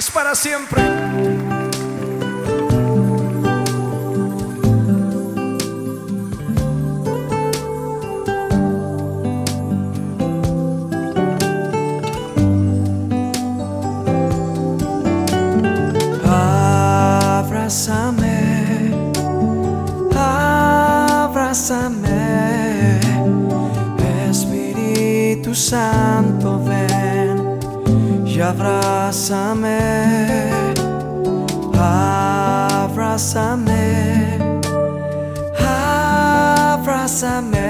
es para siempre. Abrázame, abrázame, Espíritu Santo, Αβράσαμε, αβράσαμε, αβράσαμε.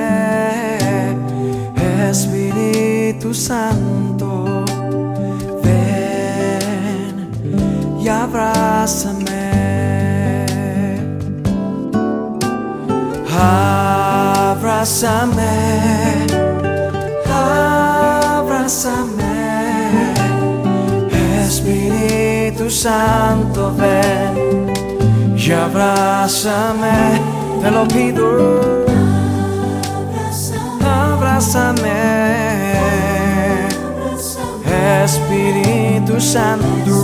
Εσπίριτου Σάντο Ven y abrázame αβράσαμε. σαν το δεν για βράσαμε Πελοπίδου. Τα βράσαμε Espíritu Santo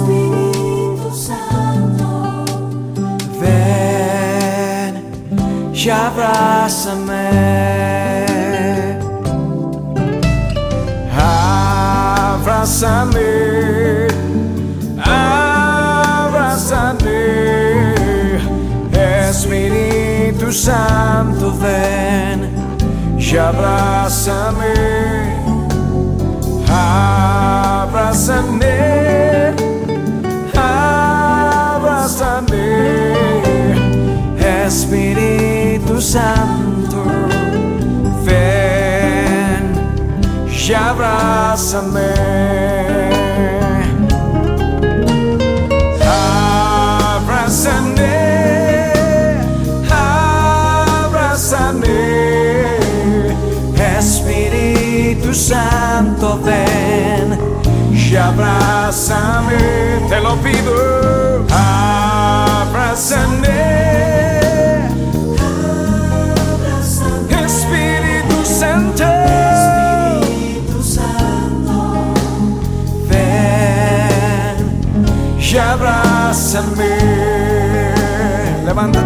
Ven, ya abrázame Santo, ven y abrázame, abrázame, abrázame, Espíritu Santo, ven y abrázame. Ven y abrázame, te lo pido, abrázame. Espíritu Santo, Espíritu Santo, ven y abrázame. Levanta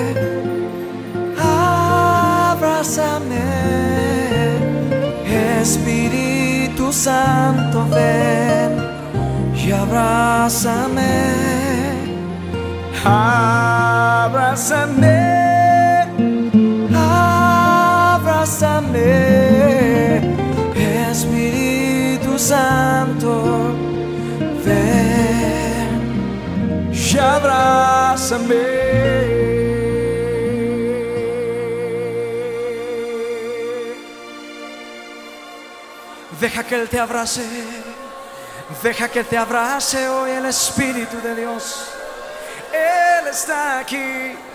abrázame, Espíritu Santo, ven y abrázame, Abrázame, abrázame, Espíritu Santo, ven y abrázame. Deja que Él te abrace. Deja que te abrace hoy el Espíritu de Dios. Él está aquí.